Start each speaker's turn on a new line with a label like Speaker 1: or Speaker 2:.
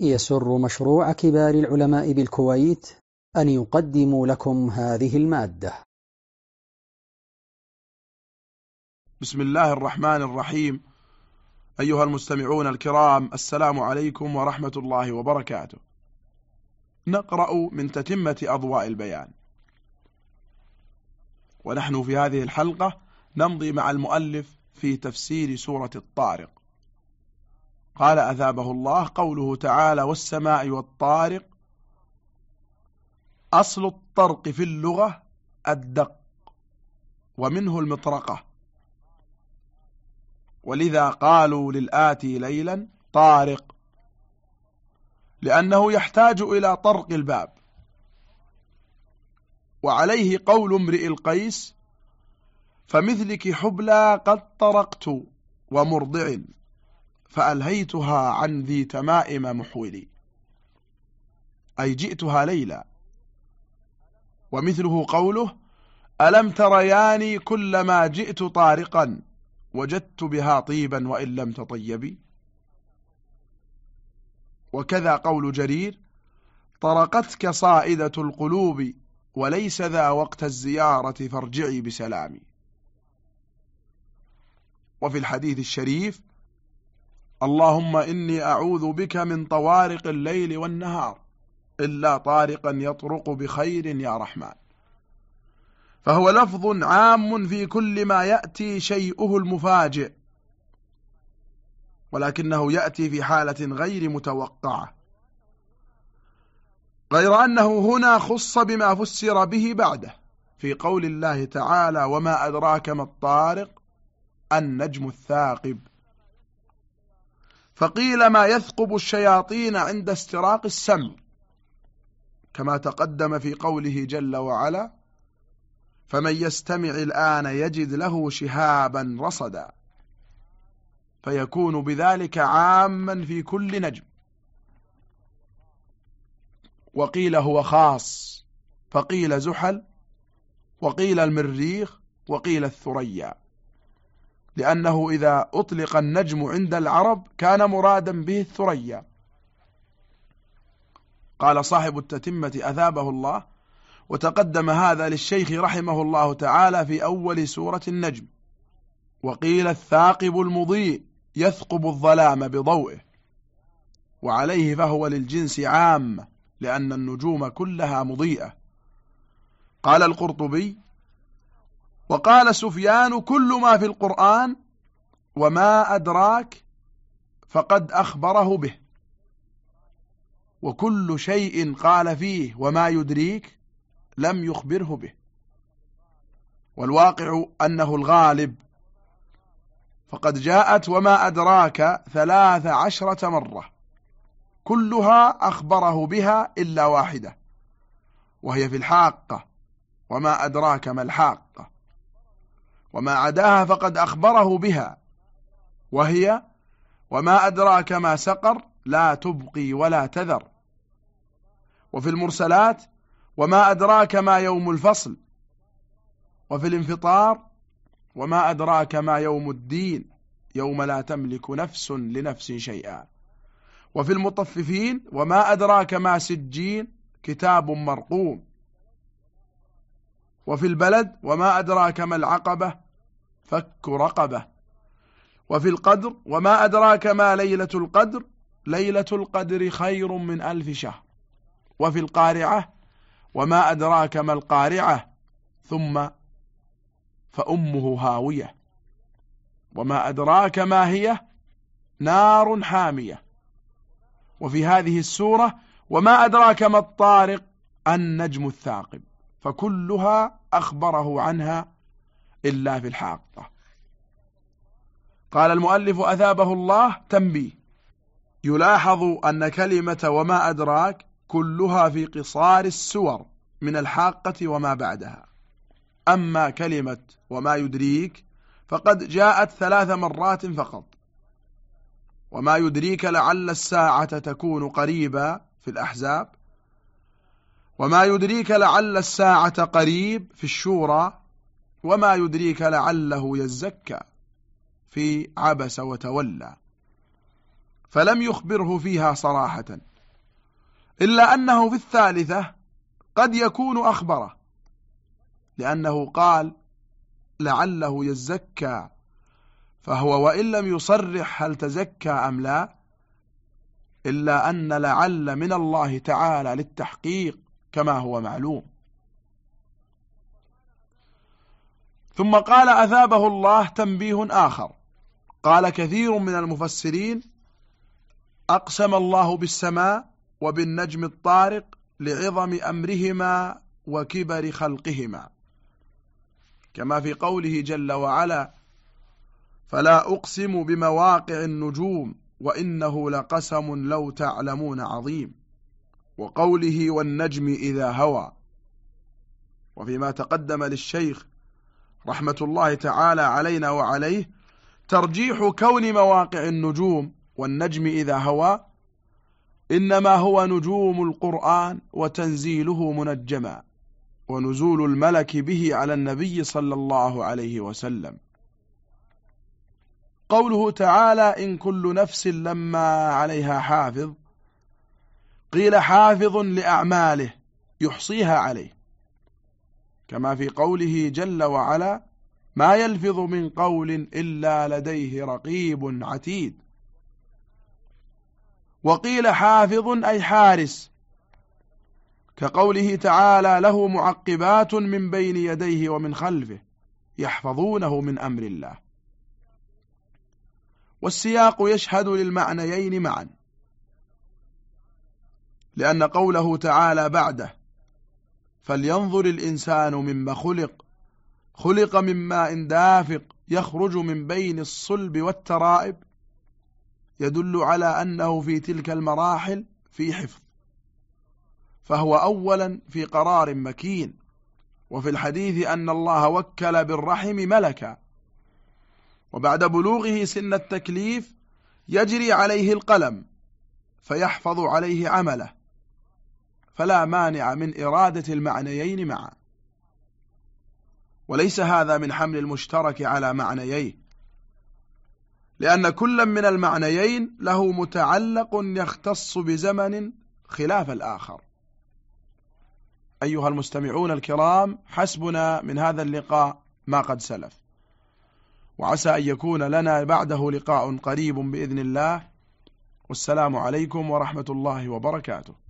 Speaker 1: يسر مشروع كبار العلماء بالكويت أن يقدم لكم هذه المادة.
Speaker 2: بسم الله الرحمن الرحيم. أيها المستمعون الكرام السلام عليكم ورحمة الله وبركاته. نقرأ من تتمة أضواء البيان. ونحن في هذه الحلقة نمضي مع المؤلف في تفسير سورة الطارق. قال أثابه الله قوله تعالى والسماء والطارق أصل الطرق في اللغة الدق ومنه المطرقة. ولذا قالوا للآتي ليلا طارق لأنه يحتاج إلى طرق الباب. وعليه قول امرئ القيس فمثلك حبلى قد طرقت ومرضع. فألهيتها عن ذي تمائم محولي أي جئتها ليلى. ومثله قوله ألم ترياني كلما جئت طارقا وجدت بها طيبا وإن لم تطيبي. وكذا قول جرير طرقتك صائدة القلوب وليس ذا وقت الزيارة فارجعي بسلامي. وفي الحديث الشريف اللهم إني أعوذ بك من طوارق الليل والنهار إلا طارقا يطرق بخير يا رحمن. فهو لفظ عام في كل ما يأتي شيئه المفاجئ ولكنه يأتي في حالة غير متوقعة. غير أنه هنا خص بما فسر به بعده في قول الله تعالى وما أدراك ما الطارق النجم الثاقب. فقيل ما يثقب الشياطين عند استراق السمع كما تقدم في قوله جل وعلا فمن يستمع الآن يجد له شهابا رصدا فيكون بذلك عاما في كل نجم. وقيل هو خاص فقيل زحل وقيل المريخ وقيل الثريا. لأنه إذا أطلق النجم عند العرب كان مرادا به الثريا. قال صاحب التتمة أثابه الله وتقدم هذا للشيخ رحمه الله تعالى في أول سورة النجم. وقيل الثاقب المضيء يثقب الظلام بضوئه. وعليه فهو للجنس عام لأن النجوم كلها مضيئة. قال القرطبي وقال سفيان كل ما في القرآن وما أدراك فقد أخبره به. وكل شيء قال فيه وما يدريك لم يخبره به. والواقع أنه الغالب. فقد جاءت وما أدراك ثلاث عشرة مرة. كلها أخبره بها إلا واحدة. وهي في الحاقة. وما أدراك ما الحاقة. وما عداها فقد أخبره بها. وهي وما أدراك ما سقر لا تبقي ولا تذر. وفي المرسلات وما أدراك ما يوم الفصل. وفي الانفطار وما أدراك ما يوم الدين يوم لا تملك نفس لنفس شيئا. وفي المطففين وما أدراك ما سجين كتاب مرقوم. وفي البلد وما أدراك ما العقبة فك رقبة. وفي القدر وما أدراك ما ليلة القدر ليلة القدر خير من ألف شهر. وفي القارعة وما أدراك ما القارعة ثم فأمه هاوية. وما أدراك ما هي نار حامية. وفي هذه السورة وما أدراك ما الطارق النجم الثاقب. فكلها أخبره عنها إلا في الحاقة. قال المؤلف أثابه الله تنبيه. يلاحظ أن كلمة وما أدراك كلها في قصار السور من الحاقة وما بعدها. أما كلمة وما يدريك فقد جاءت ثلاث مرات فقط. وما يدريك لعل الساعة تكون قريبا في الأحزاب. وما يدريك لعل الساعة قريب في الشورى وما يدريك لعله يزكى في عبس وتولى. فلم يخبره فيها صراحة إلا أنه في الثالثة قد يكون أخبره لأنه قال لعله يزكى فهو وإن لم يصرح هل تزكى أم لا؟ إلا أن لعل من الله تعالى للتحقيق كما هو معلوم. ثم قال أثابه الله تنبيه آخر. قال كثير من المفسرين أقسم الله بالسماء وبالنجم الطارق لعظم أمرهما وكبر خلقهما. كما في قوله جل وعلا فلا أقسم بمواقع النجوم وإنه لقسم لو تعلمون عظيم وقوله والنجم إذا هوى. وفيما تقدم للشيخ رحمة الله تعالى علينا وعليه ترجيح كون مواقع النجوم والنجم إذا هوى إنما هو نجوم القرآن وتنزيله منجما ونزول الملك به على النبي صلى الله عليه وسلم. قوله تعالى إن كل نفس لما عليها حافظ قيل حافظ لأعماله يحصيها عليه. كما في قوله جل وعلا ما يلفظ من قول إلا لديه رقيب عتيد. وقيل حافظ أي حارس. كقوله تعالى له معقبات من بين يديه ومن خلفه يحفظونه من أمر الله. والسياق يشهد للمعنيين معا لأن قوله تعالى بعده فلينظر الإنسان مما خلق خلق من ماء دافق يخرج من بين الصلب والترائب يدل على أنه في تلك المراحل في حفظ فهو أولا في قرار مكين وفي الحديث أن الله وكل بالرحم ملكا وبعد بلوغه سن التكليف يجري عليه القلم فيحفظ عليه عمله. فلا مانع من إرادة المعنيين معا. وليس هذا من حمل المشترك على معنييه. لأن كل من المعنيين له متعلق يختص بزمن خلاف الآخر. أيها المستمعون الكرام حسبنا من هذا اللقاء ما قد سلف. وعسى أن يكون لنا بعده لقاء قريب بإذن الله. والسلام عليكم ورحمة الله وبركاته.